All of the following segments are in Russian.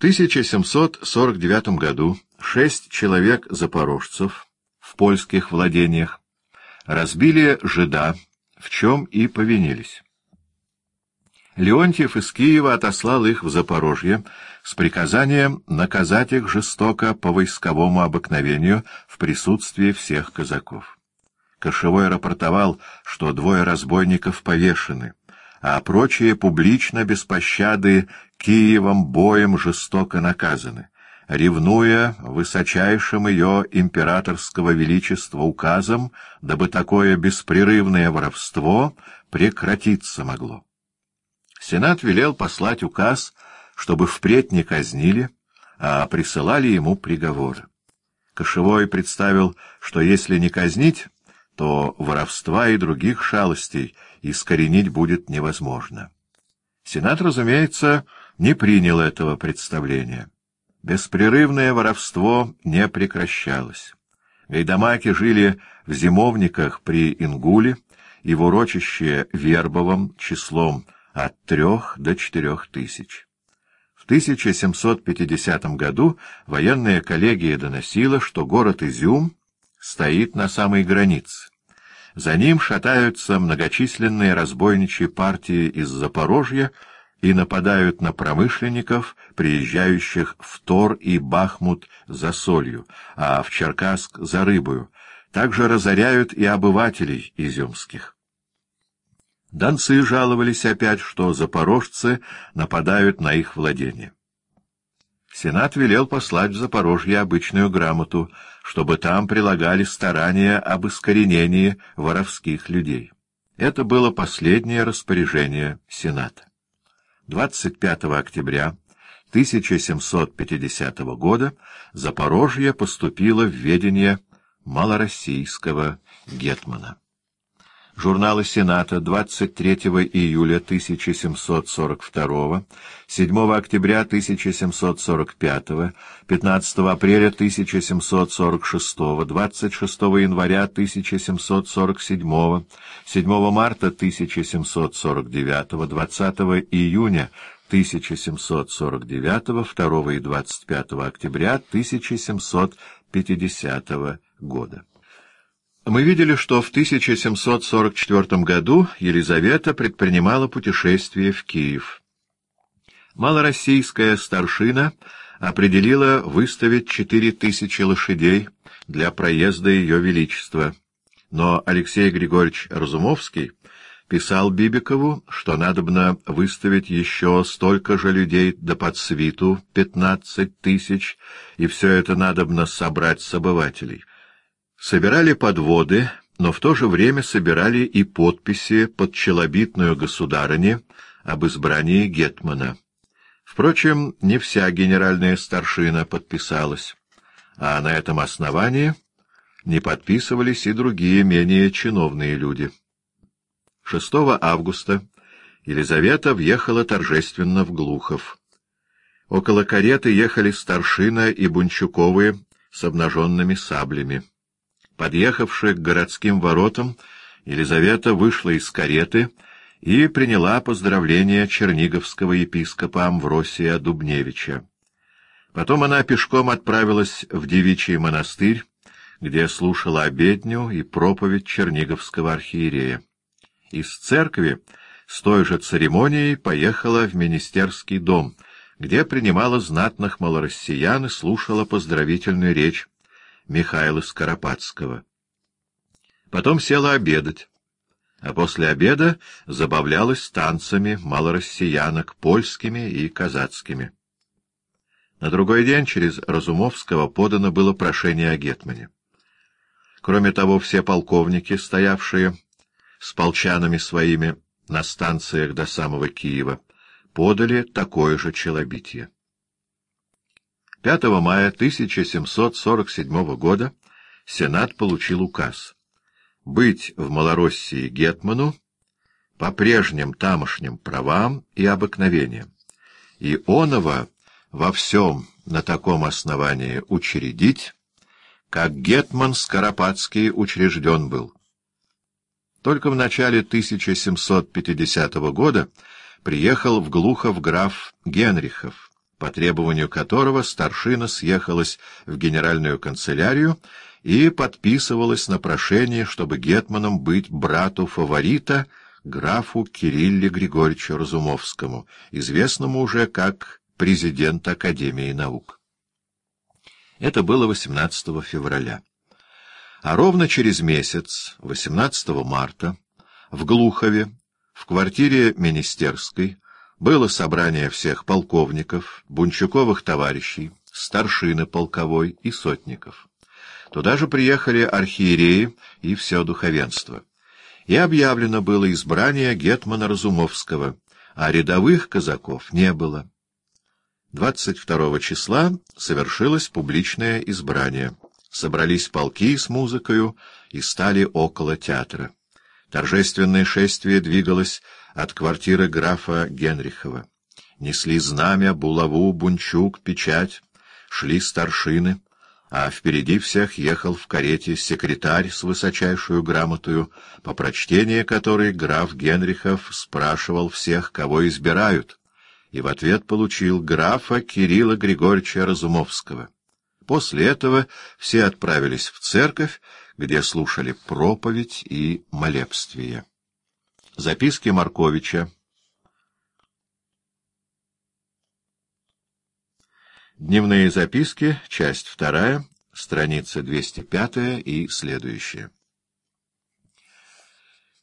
1749 году шесть человек-запорожцев в польских владениях разбили жида, в чем и повинились. Леонтьев из Киева отослал их в Запорожье с приказанием наказать их жестоко по войсковому обыкновению в присутствии всех казаков. Кошевой рапортовал, что двое разбойников повешены, а прочие публично без пощады Киевом боем жестоко наказаны, ревнуя высочайшим ее императорского величества указом, дабы такое беспрерывное воровство прекратиться могло. Сенат велел послать указ, чтобы впредь не казнили, а присылали ему приговоры. Кошевой представил, что если не казнить, то воровства и других шалостей искоренить будет невозможно. Сенат, разумеется, не принял этого представления. Беспрерывное воровство не прекращалось. Гайдамаки жили в зимовниках при Ингуле и в урочище Вербовом числом от трех до четырех тысяч. В 1750 году военная коллегия доносила, что город Изюм стоит на самой границе. За ним шатаются многочисленные разбойничьи партии из Запорожья и нападают на промышленников, приезжающих в Тор и Бахмут за солью, а в Черкасск за рыбою. Также разоряют и обывателей изюмских. Донцы жаловались опять, что запорожцы нападают на их владения. Сенат велел послать в Запорожье обычную грамоту, чтобы там прилагали старания об искоренении воровских людей. Это было последнее распоряжение Сената. 25 октября 1750 года Запорожье поступило в ведение малороссийского гетмана. Журналы Сената 23 июля 1742, 7 октября 1745, 15 апреля 1746, 26 января 1747, 7 марта 1749, 20 июня 1749, 2 и 25 октября 1750 года. Мы видели, что в 1744 году Елизавета предпринимала путешествие в Киев. Малороссийская старшина определила выставить четыре тысячи лошадей для проезда Ее Величества, но Алексей Григорьевич Разумовский писал Бибикову, что надобно выставить еще столько же людей до под свиту, пятнадцать тысяч, и все это надобно собрать с обывателей. Собирали подводы, но в то же время собирали и подписи под челобитную государыне об избрании Гетмана. Впрочем, не вся генеральная старшина подписалась, а на этом основании не подписывались и другие менее чиновные люди. 6 августа Елизавета въехала торжественно в Глухов. Около кареты ехали старшина и Бунчуковы с обнаженными саблями. Подъехавши к городским воротам, Елизавета вышла из кареты и приняла поздравления черниговского епископа Амвросия Дубневича. Потом она пешком отправилась в девичий монастырь, где слушала обедню и проповедь черниговского архиерея. Из церкви с той же церемонией поехала в министерский дом, где принимала знатных малороссиян и слушала поздравительную речь Михаила Скоропадского. Потом села обедать, а после обеда забавлялась танцами малороссиянок, польскими и казацкими. На другой день через Разумовского подано было прошение о Гетмане. Кроме того, все полковники, стоявшие с полчанами своими на станциях до самого Киева, подали такое же челобитие. 5 мая 1747 года Сенат получил указ. Быть в Малороссии гетману по прежним тамошним правам и обыкновениям, и оного во всем на таком основании учредить, как гетман Скоропадский учрежден был. Только в начале 1750 года приехал в Глухов граф Генрихов, по требованию которого старшина съехалась в генеральную канцелярию и подписывалась на прошение, чтобы гетманом быть брату фаворита, графу Кирилле Григорьевичу Разумовскому, известному уже как президент Академии наук. Это было 18 февраля. А ровно через месяц, 18 марта, в Глухове, в квартире министерской, было собрание всех полковников, бунчуковых товарищей, старшины полковой и сотников. Туда же приехали архиереи и все духовенство. И объявлено было избрание Гетмана Разумовского, а рядовых казаков не было. 22 числа совершилось публичное избрание. Собрались полки с музыкою и стали около театра. Торжественное шествие двигалось от квартиры графа Генрихова. Несли знамя, булаву, бунчук, печать, шли старшины, а впереди всех ехал в карете секретарь с высочайшую грамотою, по прочтении которой граф Генрихов спрашивал всех, кого избирают, и в ответ получил графа Кирилла Григорьевича Разумовского. После этого все отправились в церковь, где слушали проповедь и молебствие. Записки Марковича Дневные записки, часть вторая, страница 205 и следующая.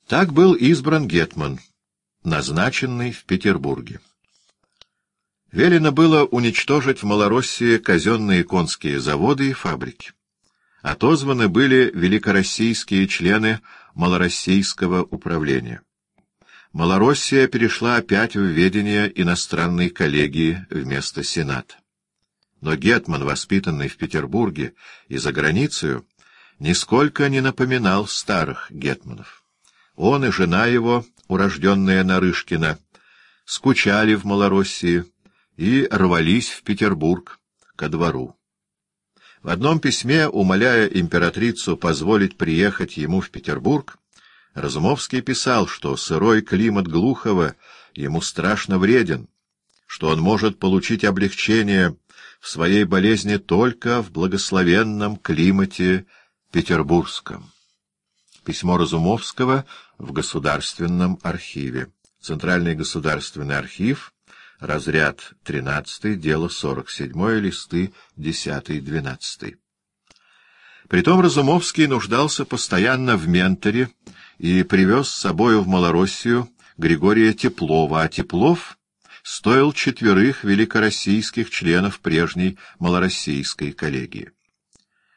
Так был избран Гетман, назначенный в Петербурге. Велено было уничтожить в Малороссии казенные конские заводы и фабрики. Отозваны были великороссийские члены Малороссийского управления. Малороссия перешла опять в ведение иностранной коллегии вместо Сената. Но Гетман, воспитанный в Петербурге и за границей, нисколько не напоминал старых гетманов. Он и жена его, урожденная Нарышкина, скучали в Малороссии, и рвались в Петербург, ко двору. В одном письме, умоляя императрицу позволить приехать ему в Петербург, Разумовский писал, что сырой климат Глухова ему страшно вреден, что он может получить облегчение в своей болезни только в благословенном климате петербургском. Письмо Разумовского в Государственном архиве. Центральный государственный архив — разряд 13, дело 47, листы 10-12. Притом Разумовский нуждался постоянно в менторе и привез с собою в Малороссию Григория Теплова, а Теплов стоил четверых великороссийских членов прежней малороссийской коллегии.